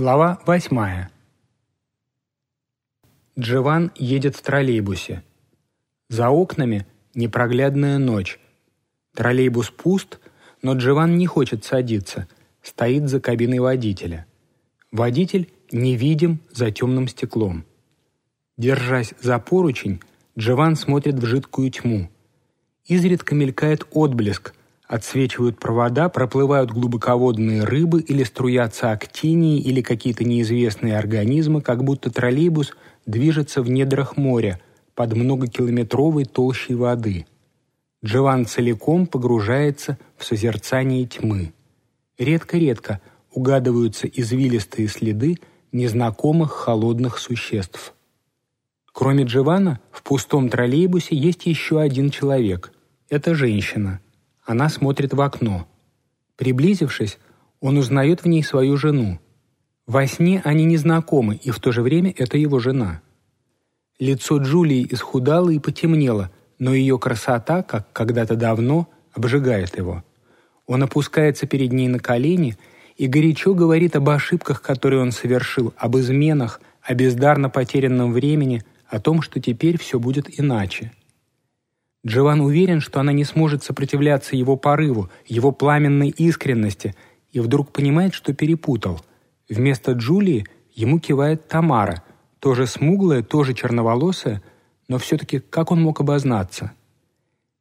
Глава восьмая. Джован едет в троллейбусе. За окнами непроглядная ночь. Троллейбус пуст, но Джован не хочет садиться, стоит за кабиной водителя. Водитель невидим за темным стеклом. Держась за поручень, Джован смотрит в жидкую тьму. Изредка мелькает отблеск, Отсвечивают провода, проплывают глубоководные рыбы или струятся актинии или какие-то неизвестные организмы, как будто троллейбус движется в недрах моря под многокилометровой толщей воды. Джован целиком погружается в созерцание тьмы. Редко-редко угадываются извилистые следы незнакомых холодных существ. Кроме Джована, в пустом троллейбусе есть еще один человек. Это женщина – она смотрит в окно. Приблизившись, он узнает в ней свою жену. Во сне они не знакомы, и в то же время это его жена. Лицо Джулии исхудало и потемнело, но ее красота, как когда-то давно, обжигает его. Он опускается перед ней на колени и горячо говорит об ошибках, которые он совершил, об изменах, о бездарно потерянном времени, о том, что теперь все будет иначе. Джован уверен, что она не сможет сопротивляться его порыву, его пламенной искренности, и вдруг понимает, что перепутал. Вместо Джулии ему кивает Тамара, тоже смуглая, тоже черноволосая, но все-таки как он мог обознаться?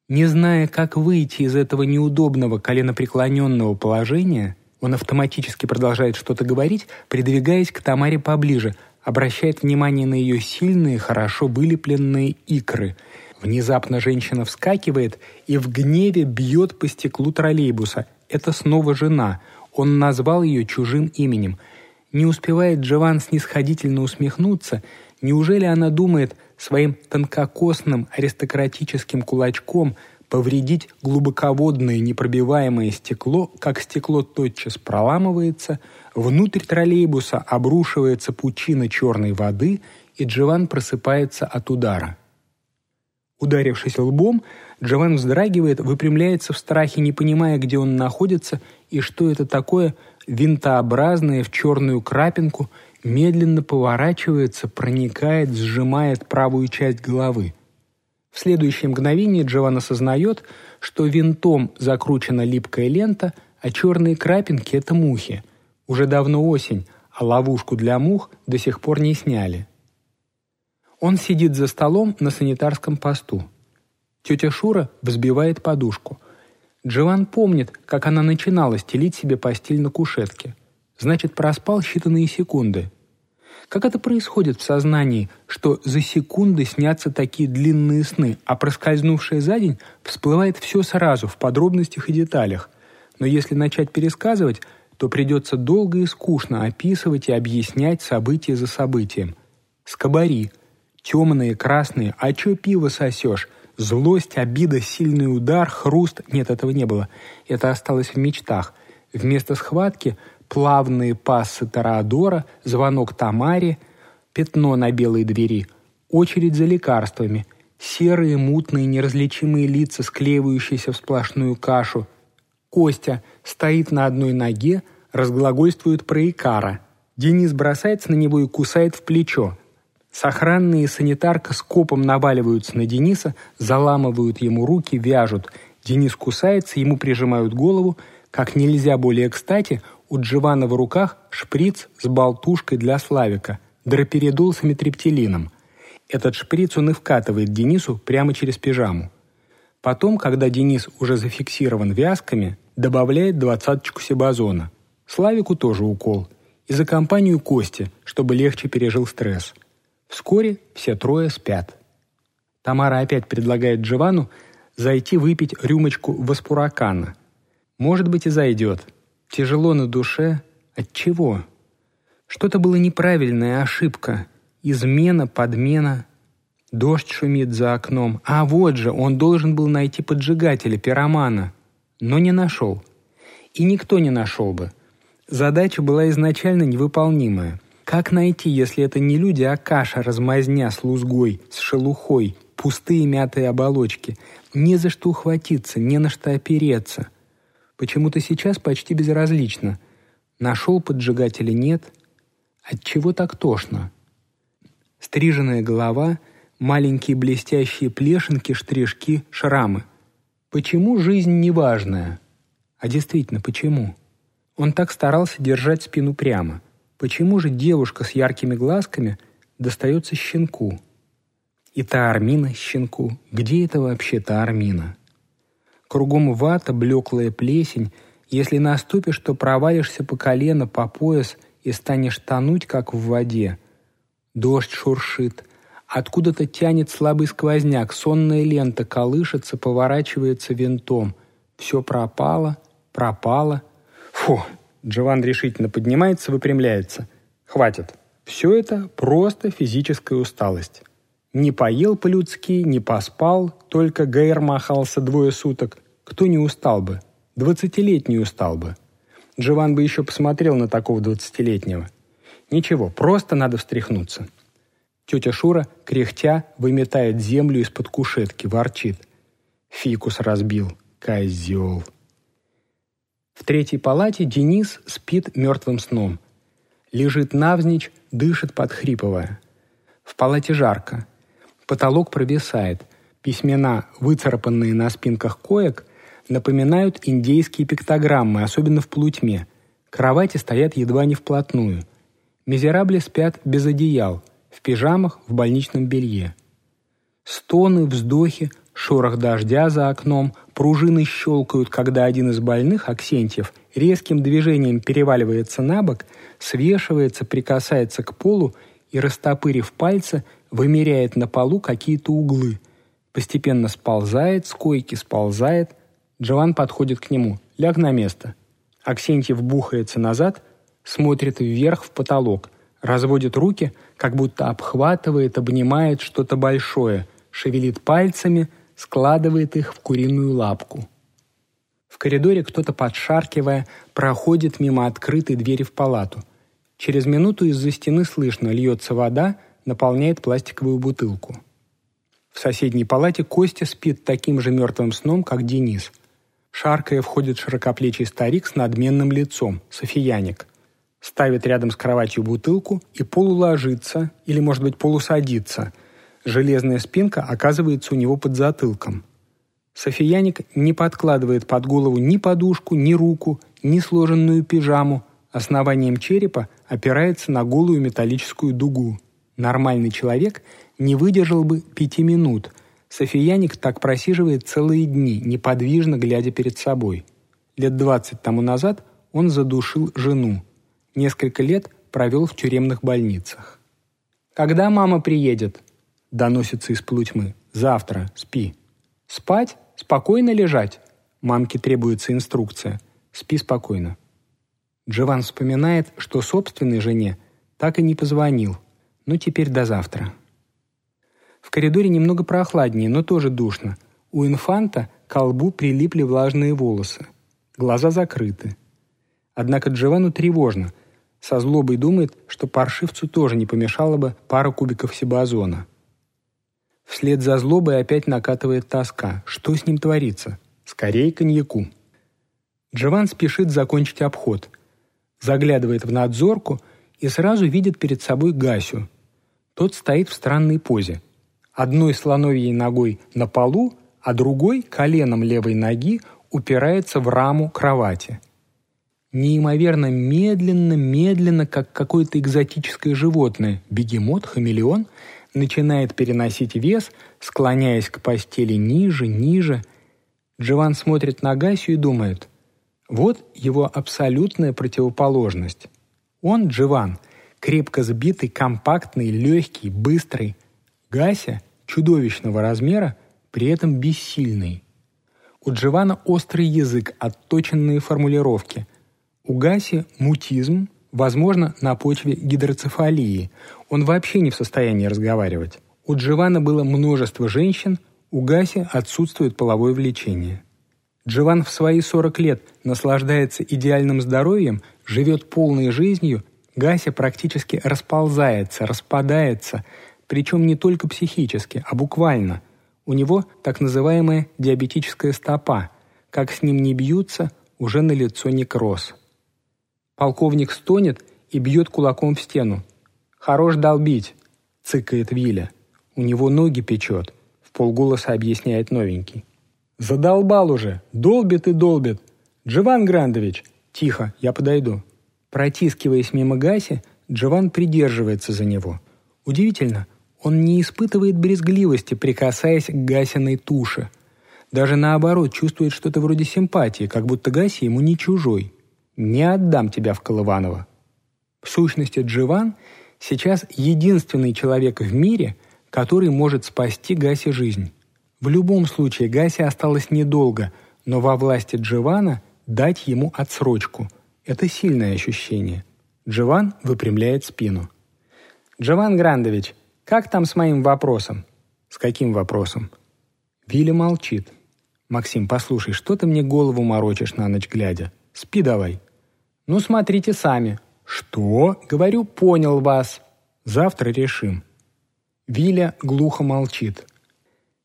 Не зная, как выйти из этого неудобного коленопреклоненного положения, он автоматически продолжает что-то говорить, придвигаясь к Тамаре поближе, обращает внимание на ее сильные, хорошо вылепленные икры – Внезапно женщина вскакивает и в гневе бьет по стеклу троллейбуса. Это снова жена. Он назвал ее чужим именем. Не успевает Джован снисходительно усмехнуться. Неужели она думает своим тонкокосным аристократическим кулачком повредить глубоководное непробиваемое стекло, как стекло тотчас проламывается, внутрь троллейбуса обрушивается пучина черной воды, и Джован просыпается от удара. Ударившись лбом, Джован вздрагивает, выпрямляется в страхе, не понимая, где он находится и что это такое винтообразное в черную крапинку, медленно поворачивается, проникает, сжимает правую часть головы. В следующее мгновение Джован осознает, что винтом закручена липкая лента, а черные крапинки — это мухи. Уже давно осень, а ловушку для мух до сих пор не сняли. Он сидит за столом на санитарском посту. Тетя Шура взбивает подушку. Джован помнит, как она начинала стелить себе постель на кушетке. Значит, проспал считанные секунды. Как это происходит в сознании, что за секунды снятся такие длинные сны, а проскользнувшее за день всплывает все сразу, в подробностях и деталях. Но если начать пересказывать, то придется долго и скучно описывать и объяснять событие за событием. Скобари – Темные, красные, а чё пиво сосешь? Злость, обида, сильный удар, хруст. Нет, этого не было. Это осталось в мечтах. Вместо схватки плавные пассы Тореадора, звонок Тамаре, пятно на белой двери, очередь за лекарствами, серые, мутные, неразличимые лица, склеивающиеся в сплошную кашу. Костя стоит на одной ноге, разглагольствует про Икара. Денис бросается на него и кусает в плечо. Сохранные и санитарка скопом наваливаются на Дениса, заламывают ему руки, вяжут. Денис кусается, ему прижимают голову. Как нельзя более кстати, у Дживана в руках шприц с болтушкой для Славика, дроперидол с метриптилином. Этот шприц он и вкатывает Денису прямо через пижаму. Потом, когда Денис уже зафиксирован вязками, добавляет двадцаточку сибазона. Славику тоже укол. И за компанию Кости, чтобы легче пережил стресс – Вскоре все трое спят. Тамара опять предлагает Джовану зайти выпить рюмочку васпуракана. Может быть, и зайдет. Тяжело на душе. От чего? Что-то было неправильная ошибка. Измена, подмена. Дождь шумит за окном. А вот же, он должен был найти поджигателя, пиромана. Но не нашел. И никто не нашел бы. Задача была изначально невыполнимая – как найти, если это не люди, а каша, размазня с лузгой, с шелухой, пустые мятые оболочки? Не за что ухватиться, не на что опереться. Почему-то сейчас почти безразлично. Нашел поджигателя нет, Отчего так тошно? Стриженная голова, маленькие блестящие плешинки, штришки, шрамы. Почему жизнь неважная? А действительно, почему? Он так старался держать спину прямо. Почему же девушка с яркими глазками достается щенку? И та Армина щенку. Где это вообще та Армина? Кругом вата, блеклая плесень. Если наступишь, то провалишься по колено, по пояс и станешь тонуть, как в воде. Дождь шуршит. Откуда-то тянет слабый сквозняк, сонная лента колышется, поворачивается винтом. Все пропало, пропало. Фу, Джован решительно поднимается, выпрямляется. Хватит. Все это просто физическая усталость. Не поел по-людски, не поспал, только Гейр махался двое суток. Кто не устал бы? Двадцатилетний устал бы. Джован бы еще посмотрел на такого двадцатилетнего. Ничего, просто надо встряхнуться. Тетя Шура, кряхтя, выметает землю из-под кушетки, ворчит. Фикус разбил. Козел. В третьей палате Денис спит мертвым сном. Лежит навзничь, дышит, подхрипывая. В палате жарко. Потолок провисает. Письмена, выцарапанные на спинках коек, напоминают индейские пиктограммы, особенно в полутьме. Кровати стоят едва не вплотную. Мизерабли спят без одеял, в пижамах, в больничном белье. Стоны, вздохи, шорох дождя за окном, пружины щелкают, когда один из больных, Аксентьев, резким движением переваливается на бок, свешивается, прикасается к полу и, растопырив пальцы, вымеряет на полу какие-то углы. Постепенно сползает, с койки сползает. Джован подходит к нему. «Ляг на место». Аксентьев бухается назад, смотрит вверх в потолок, разводит руки, как будто обхватывает, обнимает что-то большое, шевелит пальцами, складывает их в куриную лапку. В коридоре кто-то, подшаркивая, проходит мимо открытой двери в палату. Через минуту из-за стены слышно, льется вода, наполняет пластиковую бутылку. В соседней палате Костя спит таким же мертвым сном, как Денис. Шаркая входит широкоплечий старик с надменным лицом, Софияник. Ставит рядом с кроватью бутылку и полуложится, или, может быть, полусадится. Железная спинка оказывается у него под затылком. Софияник не подкладывает под голову ни подушку, ни руку, ни сложенную пижаму. Основанием черепа опирается на голую металлическую дугу. Нормальный человек не выдержал бы пяти минут. Софияник так просиживает целые дни, неподвижно глядя перед собой. Лет двадцать тому назад он задушил жену. Несколько лет провел в тюремных больницах. «Когда мама приедет?» – доносится из полутьмы. «Завтра. Спи». «Спать? Спокойно лежать?» Мамке требуется инструкция. «Спи спокойно». Джован вспоминает, что собственной жене так и не позвонил – ну, теперь до завтра. В коридоре немного прохладнее, но тоже душно. У инфанта к колбу прилипли влажные волосы. Глаза закрыты. Однако Джованну тревожно. Со злобой думает, что паршивцу тоже не помешало бы пара кубиков сибазона. Вслед за злобой опять накатывает тоска. Что с ним творится? Скорее коньяку. Джован спешит закончить обход. Заглядывает в надзорку и сразу видит перед собой Гасю, тот стоит в странной позе. Одной слоновьей ногой на полу, а другой коленом левой ноги упирается в раму кровати. Неимоверно медленно, медленно, как какое-то экзотическое животное, бегемот, хамелеон, начинает переносить вес, склоняясь к постели ниже, ниже. Джован смотрит на Гасю и думает, вот его абсолютная противоположность. Он, Джован, крепко сбитый, компактный, легкий, быстрый. Гася чудовищного размера, при этом бессильный. У Дживана острый язык, отточенные формулировки. У Гаси мутизм, возможно, на почве гидроцефалии. Он вообще не в состоянии разговаривать. У Дживана было множество женщин, у Гаси отсутствует половое влечение. Дживан в свои 40 лет наслаждается идеальным здоровьем, живет полной жизнью Гася практически расползается, распадается, причем не только психически, а буквально. У него так называемая диабетическая стопа. Как с ним не бьются, уже на лицо некроз. Полковник стонет и бьет кулаком в стену. «Хорош долбить!» — цыкает Виля. «У него ноги печет», — в полголоса объясняет новенький. «Задолбал уже! Долбит и долбит! Джован Грандович!» «Тихо, я подойду». Протискиваясь мимо Гаси, Джован придерживается за него. Удивительно, он не испытывает брезгливости, прикасаясь к Гасиной туше. Даже наоборот, чувствует что-то вроде симпатии, как будто Гаси ему не чужой. «Не отдам тебя в Колываново». В сущности, Дживан сейчас единственный человек в мире, который может спасти Гасе жизнь. В любом случае, Гасе осталось недолго, но во власти Дживана дать ему отсрочку. Это сильное ощущение. Дживан выпрямляет спину. «Джован Грандович, как там с моим вопросом?» «С каким вопросом?» Вилли молчит. «Максим, послушай, что ты мне голову морочишь на ночь глядя? Спи давай». «Ну, смотрите сами». «Что?» «Говорю, понял вас. Завтра решим». Виля глухо молчит.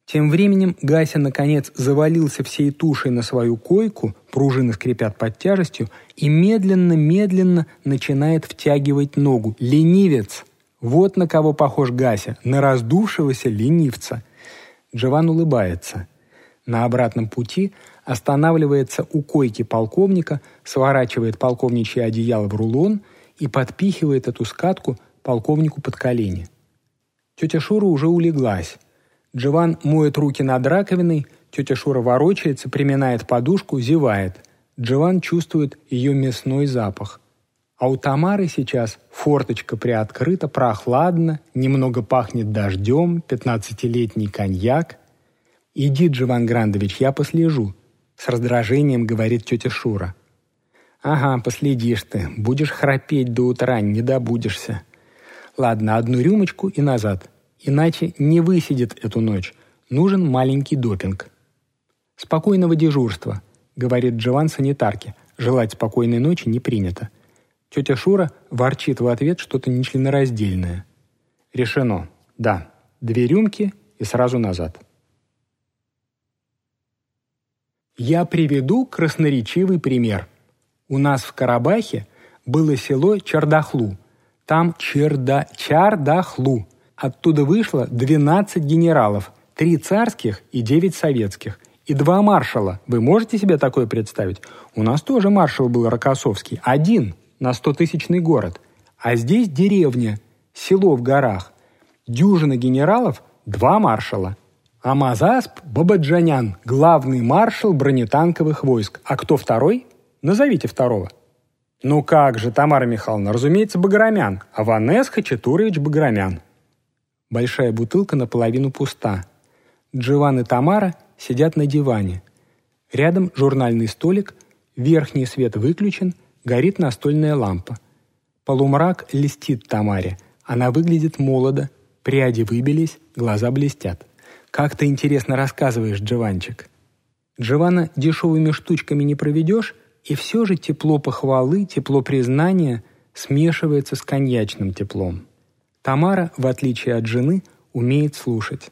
Тем временем Гася, наконец, завалился всей тушей на свою койку, пружины скрипят под тяжестью, и медленно-медленно начинает втягивать ногу. Ленивец! Вот на кого похож Гася, на раздувшегося ленивца. Джован улыбается. На обратном пути останавливается у койки полковника, сворачивает полковничье одеяло в рулон и подпихивает эту скатку полковнику под колени. Тетя Шура уже улеглась. Джован моет руки над раковиной, тетя Шура ворочается, приминает подушку, зевает. Джован чувствует ее мясной запах. А у Тамары сейчас форточка приоткрыта, прохладно, немного пахнет дождем, пятнадцатилетний коньяк. «Иди, Джован Грандович, я послежу», — с раздражением говорит тетя Шура. «Ага, последишь ты. Будешь храпеть до утра, не добудешься. Ладно, одну рюмочку и назад. Иначе не высидит эту ночь. Нужен маленький допинг. «Спокойного дежурства», — говорит Джован санитарке. Желать спокойной ночи не принято. Тетя Шура ворчит в ответ что-то нечленораздельное. Решено. Да, две рюмки и сразу назад. Я приведу красноречивый пример. У нас в Карабахе было село Чардахлу. Там Черда... Чардахлу. Оттуда вышло 12 генералов, 3 царских и 9 советских. И два маршала. Вы можете себе такое представить? У нас тоже маршал был Рокоссовский. Один на 100-тысячный город. А здесь деревня, село в горах. Дюжина генералов, два маршала. А Мазасп Бабаджанян, главный маршал бронетанковых войск. А кто второй? Назовите второго. Ну как же, Тамара Михайловна, разумеется, Баграмян. Аванес Хачатурович Баграмян. Большая бутылка наполовину пуста. Дживан и Тамара сидят на диване. Рядом журнальный столик, верхний свет выключен, горит настольная лампа. Полумрак листит Тамаре. Она выглядит молодо, пряди выбились, глаза блестят. «Как ты интересно рассказываешь, Джованчик!» Дживана дешевыми штучками не проведешь, и все же тепло похвалы, тепло признания смешивается с коньячным теплом. Тамара, в отличие от жены, умеет слушать.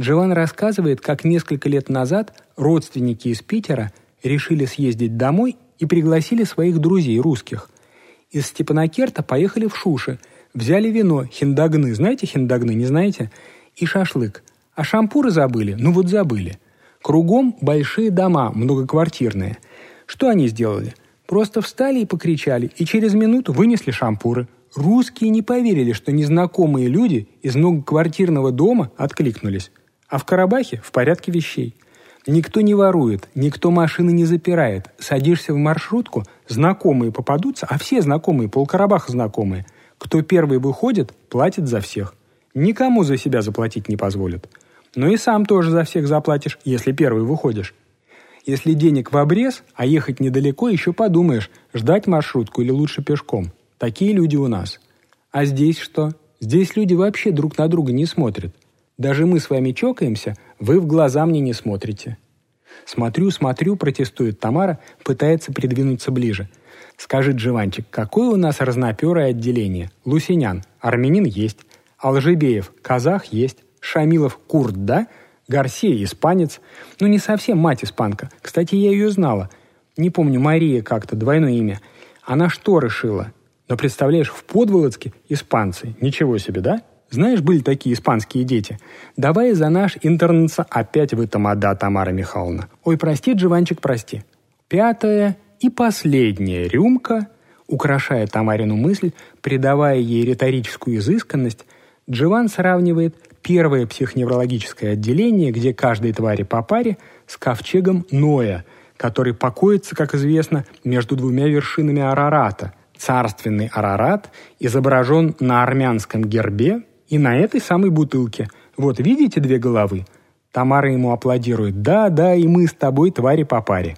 Джован рассказывает, как несколько лет назад родственники из Питера решили съездить домой и пригласили своих друзей русских. Из Степанакерта поехали в Шуши, взяли вино, хиндагны, знаете хиндагны, не знаете? И шашлык. А шампуры забыли? Ну вот забыли. Кругом большие дома, многоквартирные. Что они сделали? Просто встали и покричали, и через минуту вынесли шампуры – Русские не поверили, что незнакомые люди из многоквартирного дома откликнулись. А в Карабахе в порядке вещей. Никто не ворует, никто машины не запирает. Садишься в маршрутку, знакомые попадутся, а все знакомые, полкарабаха знакомые. Кто первый выходит, платит за всех. Никому за себя заплатить не позволят. Но и сам тоже за всех заплатишь, если первый выходишь. Если денег в обрез, а ехать недалеко, еще подумаешь, ждать маршрутку или лучше пешком – Такие люди у нас. А здесь что? Здесь люди вообще друг на друга не смотрят. Даже мы с вами чокаемся, вы в глаза мне не смотрите. Смотрю, смотрю, протестует Тамара, пытается придвинуться ближе. Скажи, Дживанчик, какое у нас разноперое отделение? Лусинян, армянин есть, Алжибеев, казах есть, Шамилов, курд, да? Гарсия, испанец. Ну, не совсем мать испанка. Кстати, я ее знала. Не помню, Мария как-то, двойное имя. Она что решила? Но представляешь, в Подволоцке испанцы. Ничего себе, да? Знаешь, были такие испанские дети. Давай за наш интернца опять вы тамада, Тамара Михайловна. Ой, прости, Дживанчик, прости. Пятая и последняя рюмка, украшая Тамарину мысль, придавая ей риторическую изысканность, Дживан сравнивает первое психоневрологическое отделение, где каждой твари по паре, с ковчегом Ноя, который покоится, как известно, между двумя вершинами Арарата. Царственный Арарат изображен на армянском гербе и на этой самой бутылке. Вот видите две головы? Тамара ему аплодирует. «Да, да, и мы с тобой твари по паре».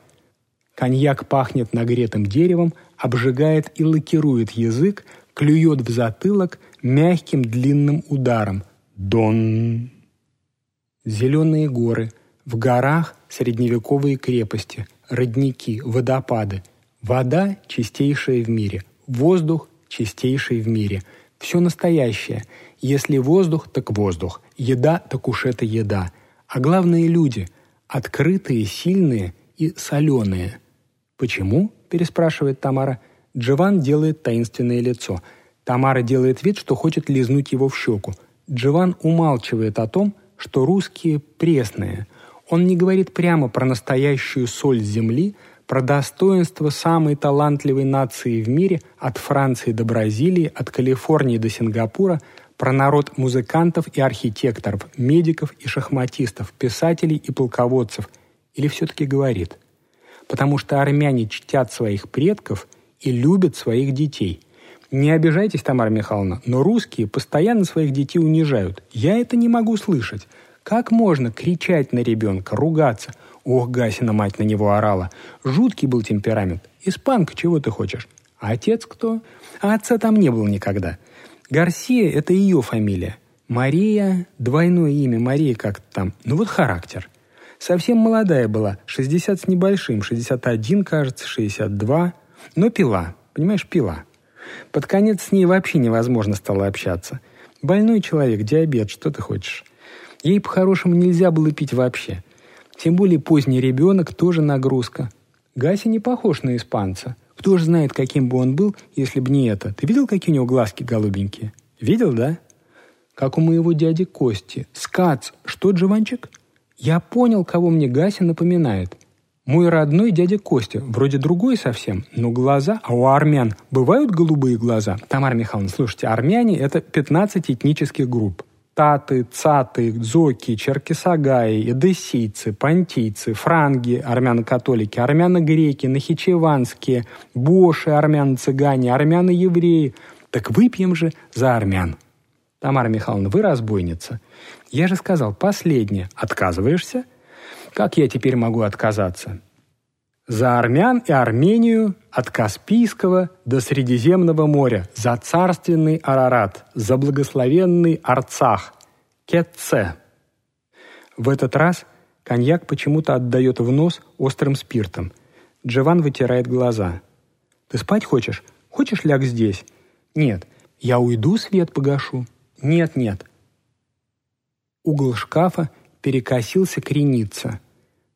Коньяк пахнет нагретым деревом, обжигает и лакирует язык, клюет в затылок мягким длинным ударом. Дон. Зеленые горы. В горах средневековые крепости, родники, водопады. Вода чистейшая в мире. Воздух чистейший в мире. Все настоящее. Если воздух, так воздух. Еда, так уж это еда. А главное – люди. Открытые, сильные и соленые. «Почему?» – переспрашивает Тамара. Джован делает таинственное лицо. Тамара делает вид, что хочет лизнуть его в щеку. Джован умалчивает о том, что русские пресные. Он не говорит прямо про настоящую соль земли – про достоинство самой талантливой нации в мире от Франции до Бразилии, от Калифорнии до Сингапура, про народ музыкантов и архитекторов, медиков и шахматистов, писателей и полководцев. Или все-таки говорит? Потому что армяне чтят своих предков и любят своих детей. Не обижайтесь, Тамара Михайловна, но русские постоянно своих детей унижают. Я это не могу слышать. Как можно кричать на ребенка, ругаться – Ох, Гасина мать на него орала. Жуткий был темперамент. Испанка, чего ты хочешь? А отец кто? А отца там не было никогда. Гарсия – это ее фамилия. Мария – двойное имя, Мария как-то там. Ну вот характер. Совсем молодая была, 60 с небольшим, 61, кажется, 62. Но пила, понимаешь, пила. Под конец с ней вообще невозможно стало общаться. Больной человек, диабет, что ты хочешь? Ей по-хорошему нельзя было пить вообще – тем более поздний ребенок тоже нагрузка. Гаси не похож на испанца. Кто же знает, каким бы он был, если бы не это. Ты видел, какие у него глазки голубенькие? Видел, да? Как у моего дяди Кости. Скац, что, Джованчик? Я понял, кого мне Гася напоминает. Мой родной дядя Костя, вроде другой совсем, но глаза, а у армян бывают голубые глаза? Тамара Михайловна, слушайте, армяне – это 15 этнических групп. Таты, цаты, дзоки, черкесагаи, эдессийцы, понтийцы, франги, армяно-католики, армяно-греки, нахичеванские, боши, армяно-цыгане, армяно-евреи. Так выпьем же за армян. Тамара Михайловна, вы разбойница. Я же сказал, последнее. Отказываешься? Как я теперь могу отказаться? За армян и Армению от Каспийского до Средиземного моря, за царственный Арарат, за благословенный Арцах, Кетце. В этот раз коньяк почему-то отдает в нос острым спиртом. Джован вытирает глаза. «Ты спать хочешь? Хочешь ляг здесь?» «Нет. Я уйду, свет погашу?» «Нет, нет». Угол шкафа перекосился крениться.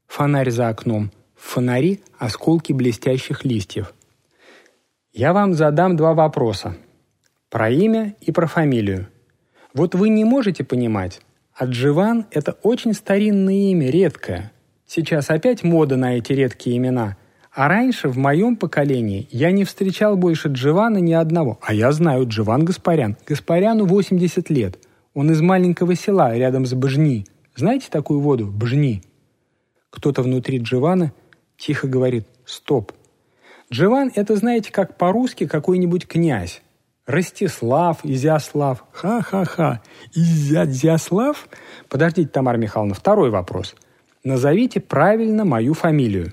Фонарь за окном – фонари осколки блестящих листьев. Я вам задам два вопроса. Про имя и про фамилию. Вот вы не можете понимать, а Дживан – это очень старинное имя, редкое. Сейчас опять мода на эти редкие имена. А раньше, в моем поколении, я не встречал больше Дживана ни одного. А я знаю Дживан Гаспарян. Гаспаряну 80 лет. Он из маленького села рядом с Бжни. Знаете такую воду? Бжни. Кто-то внутри Дживана – тихо говорит «Стоп». Дживан – это, знаете, как по-русски какой-нибудь князь. Ростислав, Изяслав. Ха-ха-ха. Изяслав? Подождите, Тамара Михайловна, второй вопрос. Назовите правильно мою фамилию.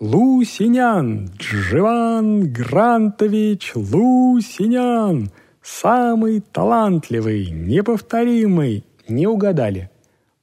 Лусинян, Дживан Грантович Лусинян. Самый талантливый, неповторимый. Не угадали.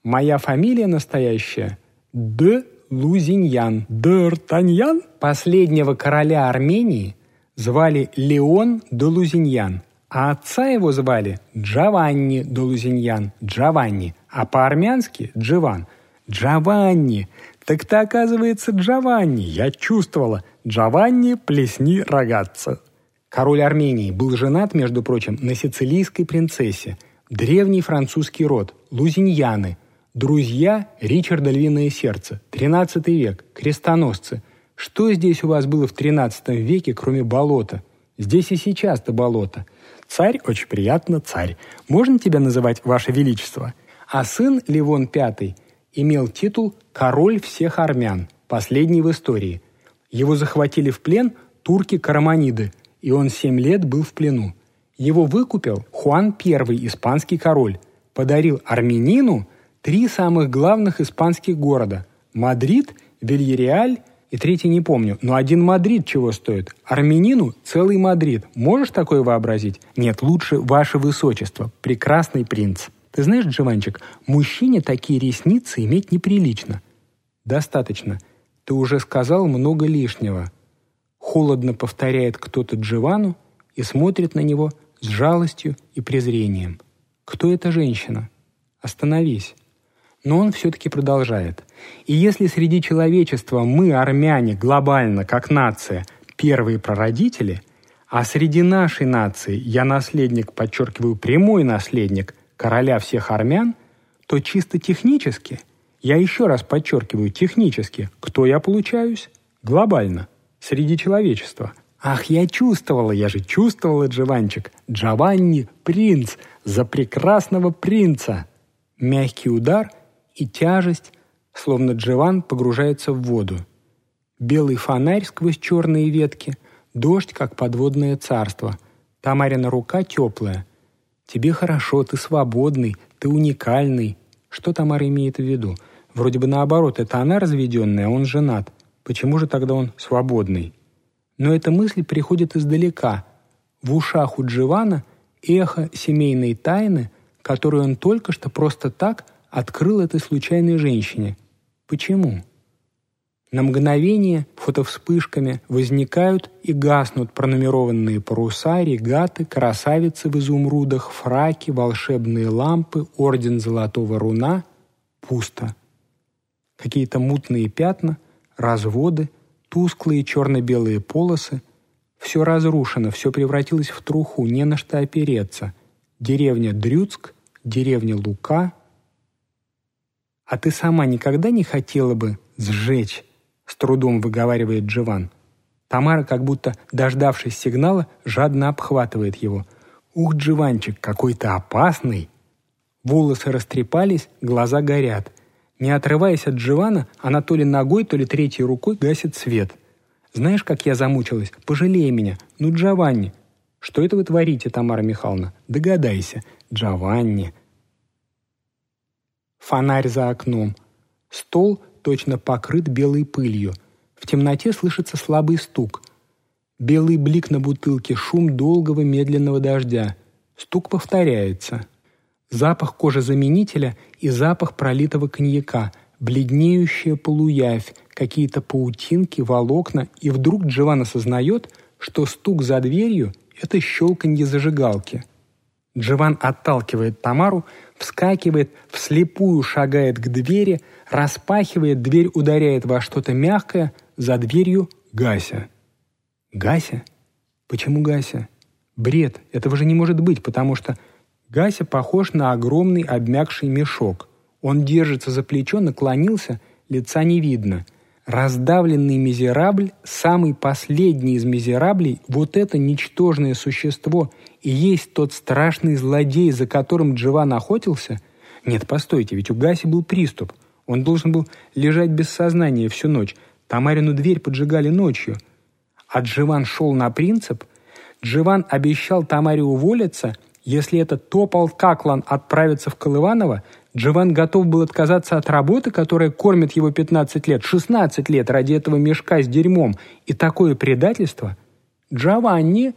Моя фамилия настоящая – Д. Лузиньян. Д'Артаньян? Последнего короля Армении звали Леон де Лузиньян, а отца его звали Джованни де Лузиньян, Джованни, а по-армянски Дживан. Джованни. Так ты, оказывается, Джованни. Я чувствовала. Джованни, плесни рогатца. Король Армении был женат, между прочим, на сицилийской принцессе. Древний французский род – Лузиньяны. Друзья Ричарда Львиное Сердце. 13 век. Крестоносцы. Что здесь у вас было в 13 веке, кроме болота? Здесь и сейчас-то болото. Царь, очень приятно, царь. Можно тебя называть Ваше Величество? А сын Левон V имел титул «Король всех армян», последний в истории. Его захватили в плен турки-караманиды, и он семь лет был в плену. Его выкупил Хуан I, испанский король, подарил армянину три самых главных испанских города – Мадрид, Вильяреаль и третий не помню, но один Мадрид чего стоит? Армянину целый Мадрид. Можешь такое вообразить? Нет, лучше ваше высочество, прекрасный принц. Ты знаешь, Джованчик, мужчине такие ресницы иметь неприлично. Достаточно. Ты уже сказал много лишнего. Холодно повторяет кто-то Джовану и смотрит на него с жалостью и презрением. Кто эта женщина? Остановись. Но он все-таки продолжает. И если среди человечества мы, армяне, глобально, как нация, первые прародители, а среди нашей нации я наследник, подчеркиваю, прямой наследник короля всех армян, то чисто технически, я еще раз подчеркиваю, технически, кто я получаюсь? Глобально, среди человечества. Ах, я чувствовала, я же чувствовала, Джованчик. Джованни – принц, за прекрасного принца. Мягкий удар – и тяжесть, словно Джован погружается в воду. Белый фонарь сквозь черные ветки, дождь, как подводное царство. Тамарина рука теплая. Тебе хорошо, ты свободный, ты уникальный. Что Тамара имеет в виду? Вроде бы наоборот, это она разведенная, а он женат. Почему же тогда он свободный? Но эта мысль приходит издалека. В ушах у Дживана эхо семейной тайны, которую он только что просто так открыл этой случайной женщине. Почему? На мгновение фотовспышками возникают и гаснут пронумерованные паруса, регаты, красавицы в изумрудах, фраки, волшебные лампы, орден золотого руна. Пусто. Какие-то мутные пятна, разводы, тусклые черно-белые полосы. Все разрушено, все превратилось в труху, не на что опереться. Деревня Дрюцк, деревня Лука, «А ты сама никогда не хотела бы сжечь?» — с трудом выговаривает Джован. Тамара, как будто дождавшись сигнала, жадно обхватывает его. «Ух, Джованчик, какой ты опасный!» Волосы растрепались, глаза горят. Не отрываясь от Дживана, она то ли ногой, то ли третьей рукой гасит свет. «Знаешь, как я замучилась? Пожалей меня. Ну, Джованни!» «Что это вы творите, Тамара Михайловна? Догадайся. Джованни!» Фонарь за окном. Стол точно покрыт белой пылью. В темноте слышится слабый стук. Белый блик на бутылке, шум долгого медленного дождя. Стук повторяется. Запах кожезаменителя и запах пролитого коньяка, бледнеющая полуявь, какие-то паутинки, волокна, и вдруг Джован осознает, что стук за дверью — это щелканье зажигалки. Джован отталкивает Тамару, вскакивает, вслепую шагает к двери, распахивает, дверь ударяет во что-то мягкое, за дверью Гася. Гася? Почему Гася? Бред, этого же не может быть, потому что Гася похож на огромный обмякший мешок. Он держится за плечо, наклонился, лица не видно. Раздавленный мизерабль, самый последний из мизераблей, вот это ничтожное существо – и есть тот страшный злодей, за которым Джован охотился? Нет, постойте, ведь у Гаси был приступ. Он должен был лежать без сознания всю ночь. Тамарину дверь поджигали ночью. А Дживан шел на принцип. Дживан обещал Тамаре уволиться, если этот Топал Каклан отправится в Колываново, Дживан готов был отказаться от работы, которая кормит его 15 лет, 16 лет ради этого мешка с дерьмом. И такое предательство? Джованни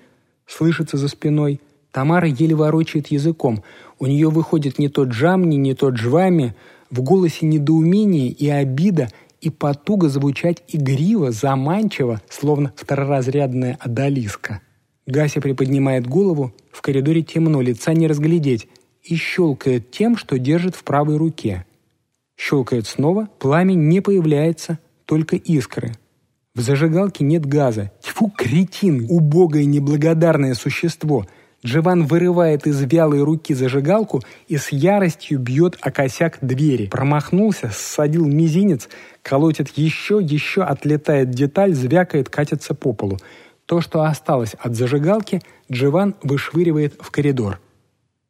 Слышится за спиной. Тамара еле ворочает языком. У нее выходит не тот джамни, не тот жвами. В голосе недоумение и обида, и потуга звучать игриво, заманчиво, словно второразрядная одолиска. Гася приподнимает голову, в коридоре темно, лица не разглядеть, и щелкает тем, что держит в правой руке. Щелкает снова, пламя не появляется, только искры. В зажигалке нет газа. Тьфу, кретин, убогое неблагодарное существо. Джован вырывает из вялой руки зажигалку и с яростью бьет о косяк двери. Промахнулся, ссадил мизинец, колотит еще, еще, отлетает деталь, звякает, катится по полу. То, что осталось от зажигалки, Джован вышвыривает в коридор.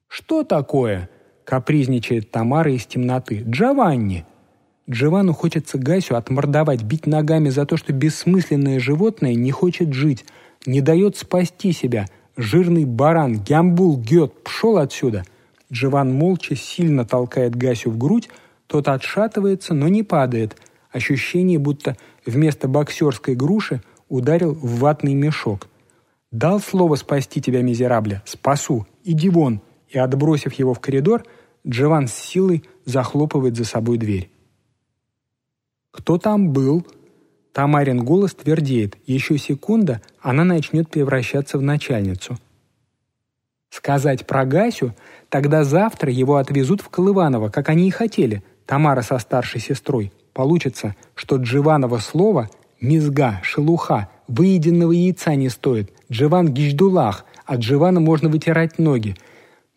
«Что такое?» — капризничает Тамара из темноты. «Джованни!» Джованну хочется Гасю отмордовать, бить ногами за то, что бессмысленное животное не хочет жить, не дает спасти себя. Жирный баран, гямбул, гет, пшел отсюда. Джован молча сильно толкает Гасю в грудь, тот отшатывается, но не падает. Ощущение, будто вместо боксерской груши ударил в ватный мешок. «Дал слово спасти тебя, мизерабля? Спасу! Иди вон!» И, отбросив его в коридор, Джован с силой захлопывает за собой дверь. «Кто там был?» Тамарин голос твердеет. Еще секунда, она начнет превращаться в начальницу. Сказать про Гасю, тогда завтра его отвезут в Колываново, как они и хотели, Тамара со старшей сестрой. Получится, что Дживанова слово «мизга», «шелуха», «выеденного яйца» не стоит. Дживан Гиждулах, от Дживана можно вытирать ноги.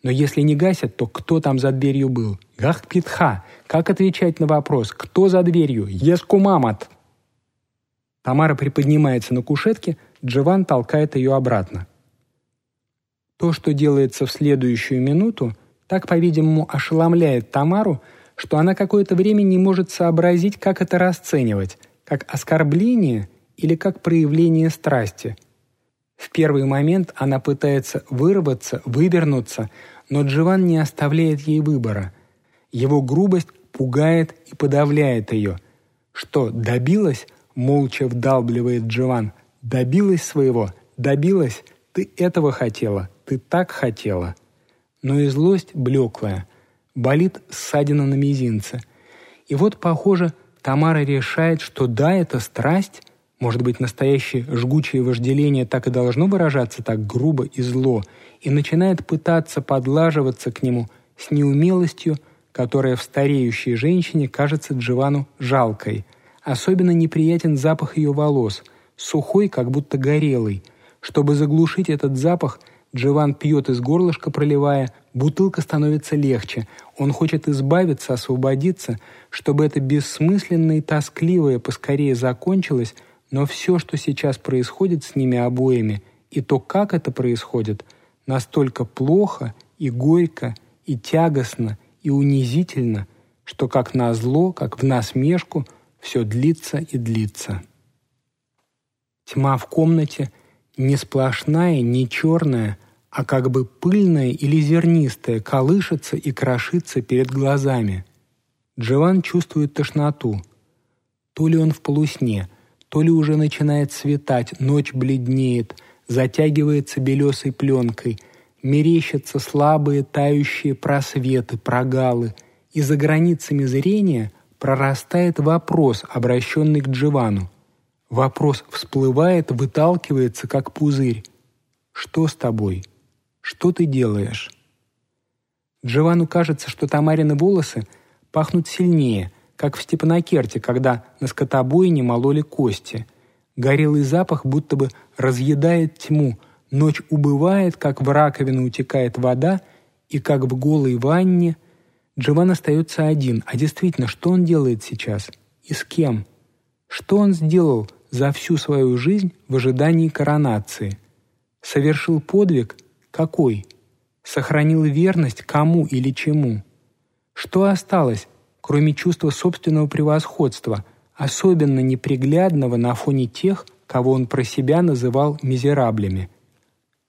Но если не гасят, то кто там за дверью был? Гахпитха. Как отвечать на вопрос «Кто за дверью?» «Ескумамат». Тамара приподнимается на кушетке, Джован толкает ее обратно. То, что делается в следующую минуту, так, по-видимому, ошеломляет Тамару, что она какое-то время не может сообразить, как это расценивать, как оскорбление или как проявление страсти – в первый момент она пытается вырваться, вывернуться, но Джован не оставляет ей выбора. Его грубость пугает и подавляет ее. Что, добилась? Молча вдалбливает Джован. Добилась своего? Добилась? Ты этого хотела? Ты так хотела? Но и злость блеклая. Болит ссадина на мизинце. И вот, похоже, Тамара решает, что да, это страсть, может быть, настоящее жгучее вожделение так и должно выражаться так грубо и зло, и начинает пытаться подлаживаться к нему с неумелостью, которая в стареющей женщине кажется Дживану жалкой. Особенно неприятен запах ее волос, сухой, как будто горелый. Чтобы заглушить этот запах, Дживан пьет из горлышка, проливая, бутылка становится легче. Он хочет избавиться, освободиться, чтобы это бессмысленное и тоскливое поскорее закончилось, но все, что сейчас происходит с ними обоими, и то, как это происходит, настолько плохо и горько, и тягостно, и унизительно, что как назло, как в насмешку, все длится и длится. Тьма в комнате не сплошная, не черная, а как бы пыльная или зернистая, колышется и крошится перед глазами. Джован чувствует тошноту. То ли он в полусне – то ли уже начинает светать, ночь бледнеет, затягивается белесой пленкой, мерещатся слабые тающие просветы, прогалы, и за границами зрения прорастает вопрос, обращенный к Дживану. Вопрос всплывает, выталкивается, как пузырь. «Что с тобой? Что ты делаешь?» Дживану кажется, что Тамарины волосы пахнут сильнее – как в Степанакерте, когда на скотобойне мололи кости. Горелый запах будто бы разъедает тьму, ночь убывает, как в раковину утекает вода, и как в голой ванне Джован остается один. А действительно, что он делает сейчас? И с кем? Что он сделал за всю свою жизнь в ожидании коронации? Совершил подвиг? Какой? Сохранил верность кому или чему? Что осталось кроме чувства собственного превосходства, особенно неприглядного на фоне тех, кого он про себя называл мизераблями.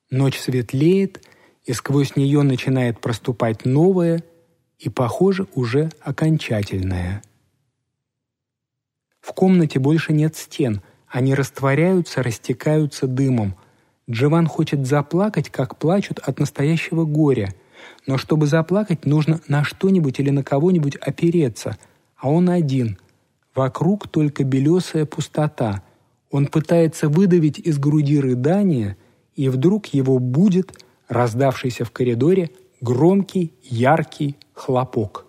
Ночь светлеет, и сквозь нее начинает проступать новое и, похоже, уже окончательное. В комнате больше нет стен, они растворяются, растекаются дымом. Джован хочет заплакать, как плачут от настоящего горя – но чтобы заплакать, нужно на что-нибудь или на кого-нибудь опереться, а он один. Вокруг только белесая пустота. Он пытается выдавить из груди рыдание, и вдруг его будет раздавшийся в коридоре громкий, яркий хлопок.